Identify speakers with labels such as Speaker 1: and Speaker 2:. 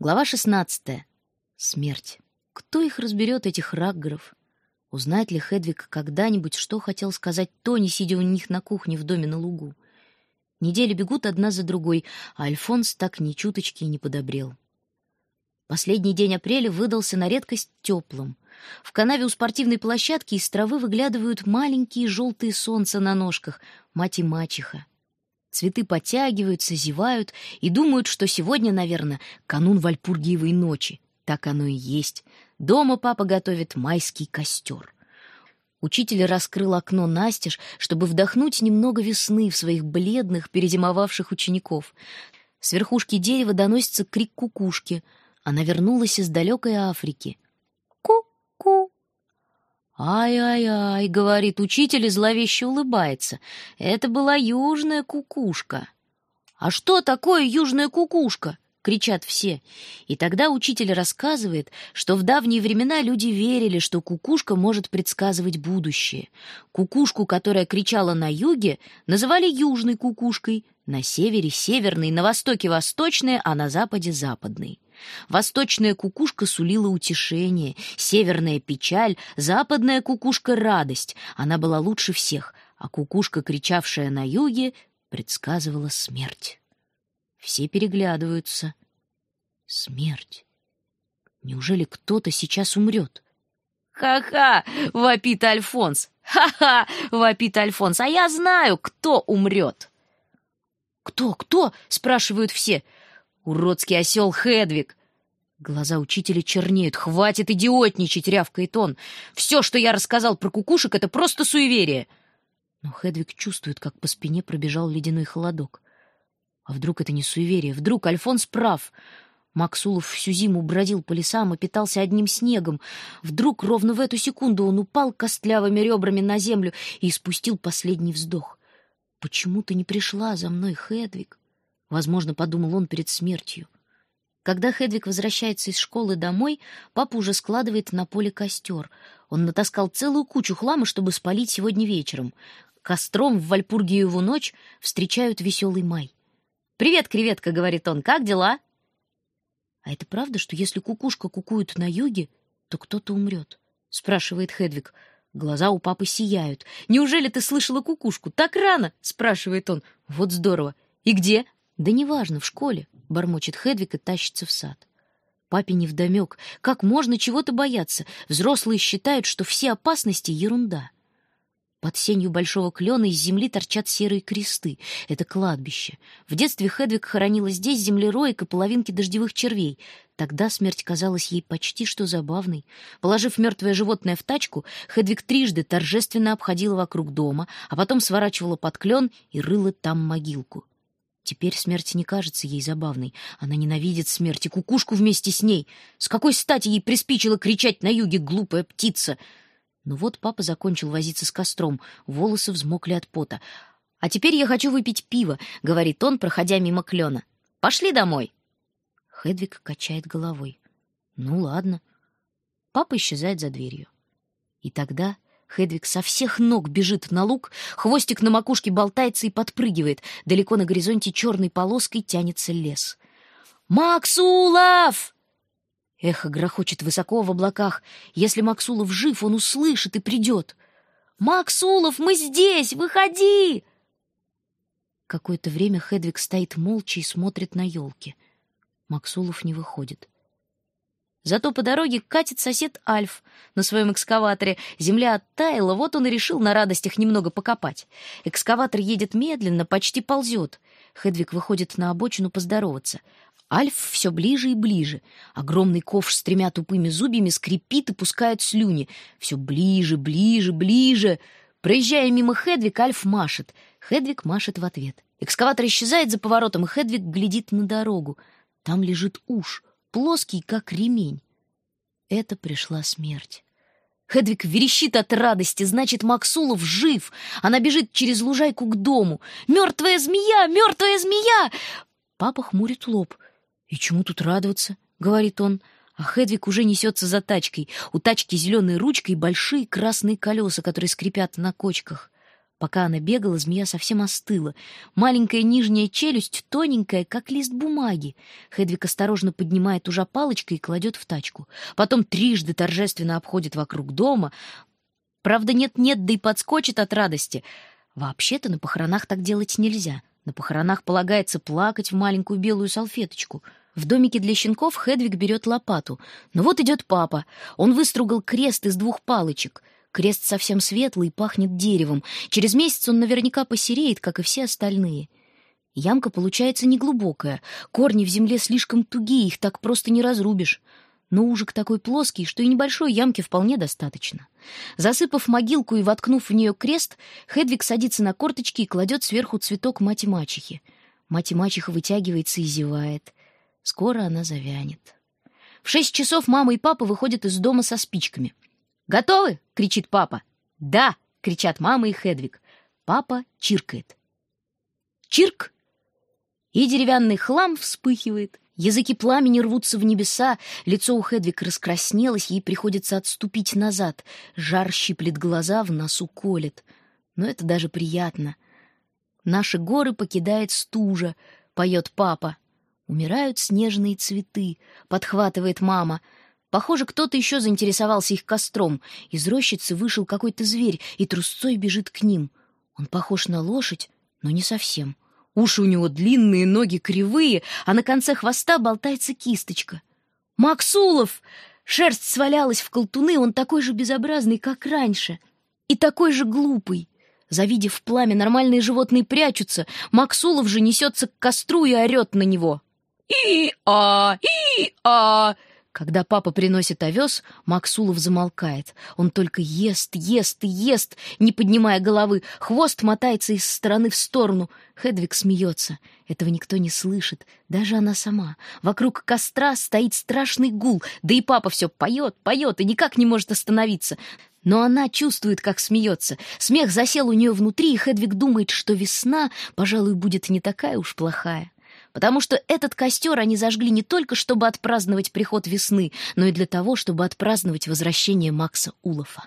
Speaker 1: Глава 16. Смерть. Кто их разберет, этих раггеров? Узнает ли Хедвиг когда-нибудь, что хотел сказать Тони, сидя у них на кухне в доме на лугу? Недели бегут одна за другой, а Альфонс так ни чуточки и не подобрел. Последний день апреля выдался на редкость теплым. В канаве у спортивной площадки из травы выглядывают маленькие желтые солнца на ножках, мать и мачеха. Цветы подтягиваются, зевают и думают, что сегодня, наверное, канун Вальпургиевой ночи. Так оно и есть. Дома папа готовит майский костер. Учитель раскрыл окно настежь, чтобы вдохнуть немного весны в своих бледных, перезимовавших учеников. С верхушки дерева доносится крик кукушки. Она вернулась из далекой Африки. «Ай-ай-ай», — говорит учитель и зловеще улыбается. «Это была южная кукушка». «А что такое южная кукушка?» — кричат все. И тогда учитель рассказывает, что в давние времена люди верили, что кукушка может предсказывать будущее. Кукушку, которая кричала на юге, называли южной кукушкой, на севере — северной, на востоке — восточной, а на западе — западной. Восточная кукушка сулила утешение, северная — печаль, западная кукушка — радость. Она была лучше всех, а кукушка, кричавшая на юге, предсказывала смерть. Все переглядываются. Смерть. Неужели кто-то сейчас умрет? «Ха-ха!» — вопит Альфонс. «Ха-ха!» — вопит Альфонс. «А я знаю, кто умрет!» «Кто, кто?» — спрашивают все. Уродский осел Хедвиг. Глаза учителя чернеют. «Хватит идиотничать!» — рявкает он. «Все, что я рассказал про кукушек, это просто суеверие!» Но Хедвиг чувствует, как по спине пробежал ледяной холодок. А вдруг это не суеверие? Вдруг Альфонс прав? Максулов всю зиму бродил по лесам и питался одним снегом. Вдруг ровно в эту секунду он упал костлявыми ребрами на землю и испустил последний вздох. «Почему ты не пришла за мной, Хедвиг?» Возможно, подумал он перед смертью. Когда Хедвиг возвращается из школы домой, папа уже складывает на поле костер. Он натаскал целую кучу хлама, чтобы спалить сегодня вечером. Костром в Вальпургиеву ночь встречают веселый май. «Привет, креветка!» — говорит он. «Как дела?» «А это правда, что если кукушка кукует на юге, то кто-то умрет?» — спрашивает Хедвиг. Глаза у папы сияют. «Неужели ты слышала кукушку? Так рано?» — спрашивает он. «Вот здорово! И где?» «Да неважно, в школе», — бормочет Хедвиг и тащится в сад. Папе невдомек. Как можно чего-то бояться? Взрослые считают, что все опасности — ерунда. Под сенью большого клена из земли торчат серые кресты. Это кладбище. В детстве Хедвиг хоронила здесь землероек и половинки дождевых червей. Тогда смерть казалась ей почти что забавной. Положив мертвое животное в тачку, Хедвиг трижды торжественно обходила вокруг дома, а потом сворачивала под клен и рыла там могилку. Теперь смерть не кажется ей забавной. Она ненавидит смерть и кукушку вместе с ней. С какой стати ей приспичило кричать на юге глупая птица? Но вот папа закончил возиться с костром. Волосы взмокли от пота. «А теперь я хочу выпить пиво», — говорит он, проходя мимо клена. «Пошли домой». Хедвиг качает головой. «Ну ладно». Папа исчезает за дверью. И тогда Хедвиг со всех ног бежит на луг, хвостик на макушке болтается и подпрыгивает. Далеко на горизонте черной полоской тянется лес. «Максулов!» Эхо грохочет высоко в облаках. Если Максулов жив, он услышит и придет. «Максулов, мы здесь! Выходи!» Какое-то время Хедвиг стоит молча и смотрит на елки. Максулов не выходит. Зато по дороге катит сосед Альф на своем экскаваторе. Земля оттаяла, вот он и решил на радостях немного покопать. Экскаватор едет медленно, почти ползет. Хедвиг выходит на обочину поздороваться. Альф все ближе и ближе. Огромный ковш с тремя тупыми зубьями скрипит и пускает слюни. Все ближе, ближе, ближе. Проезжая мимо Хедвиг, Альф машет. Хедвиг машет в ответ. Экскаватор исчезает за поворотом, и Хедвиг глядит на дорогу. Там лежит уж плоский, как ремень. Это пришла смерть. Хедвиг верещит от радости, значит, Максулов жив. Она бежит через лужайку к дому. «Мертвая змея! Мертвая змея!» Папа хмурит лоб. «И чему тут радоваться?» — говорит он. А Хедвиг уже несется за тачкой. У тачки зеленая ручка и большие красные колеса, которые скрипят на кочках. Пока она бегала, змея совсем остыла. Маленькая нижняя челюсть тоненькая, как лист бумаги. Хедвиг осторожно поднимает ужа палочкой и кладет в тачку. Потом трижды торжественно обходит вокруг дома. Правда, нет-нет, да и подскочит от радости. Вообще-то на похоронах так делать нельзя. На похоронах полагается плакать в маленькую белую салфеточку. В домике для щенков Хедвиг берет лопату. Но вот идет папа. Он выстругал крест из двух палочек — Крест совсем светлый, пахнет деревом. Через месяц он наверняка посереет, как и все остальные. Ямка получается неглубокая. Корни в земле слишком тугие, их так просто не разрубишь. Но ужик такой плоский, что и небольшой ямки вполне достаточно. Засыпав могилку и воткнув в нее крест, Хедвиг садится на корточки и кладет сверху цветок мати-мачехи. Мати-мачеха вытягивается и зевает. Скоро она завянет. В шесть часов мама и папа выходят из дома со спичками — «Готовы?» — кричит папа. «Да!» — кричат мама и Хедвиг. Папа чиркает. Чирк! И деревянный хлам вспыхивает. Языки пламени рвутся в небеса, лицо у Хедвиг раскраснелось, ей приходится отступить назад. Жар щиплет глаза, в носу колет. Но это даже приятно. Наши горы покидает стужа, поет папа. Умирают снежные цветы, подхватывает мама — Похоже, кто-то еще заинтересовался их костром. Из рощицы вышел какой-то зверь и трусцой бежит к ним. Он похож на лошадь, но не совсем. Уши у него длинные, ноги кривые, а на конце хвоста болтается кисточка. «Максулов!» Шерсть свалялась в колтуны, он такой же безобразный, как раньше. И такой же глупый. Завидев пламя, нормальные животные прячутся. Максулов же несется к костру и орет на него. «И-а! И-а!» Когда папа приносит овес, Максулов замолкает. Он только ест, ест и ест, не поднимая головы. Хвост мотается из стороны в сторону. Хедвиг смеется. Этого никто не слышит, даже она сама. Вокруг костра стоит страшный гул, да и папа все поет, поет и никак не может остановиться. Но она чувствует, как смеется. Смех засел у нее внутри, и Хедвиг думает, что весна, пожалуй, будет не такая уж плохая потому что этот костер они зажгли не только, чтобы отпраздновать приход весны, но и для того, чтобы отпраздновать возвращение Макса Улофа.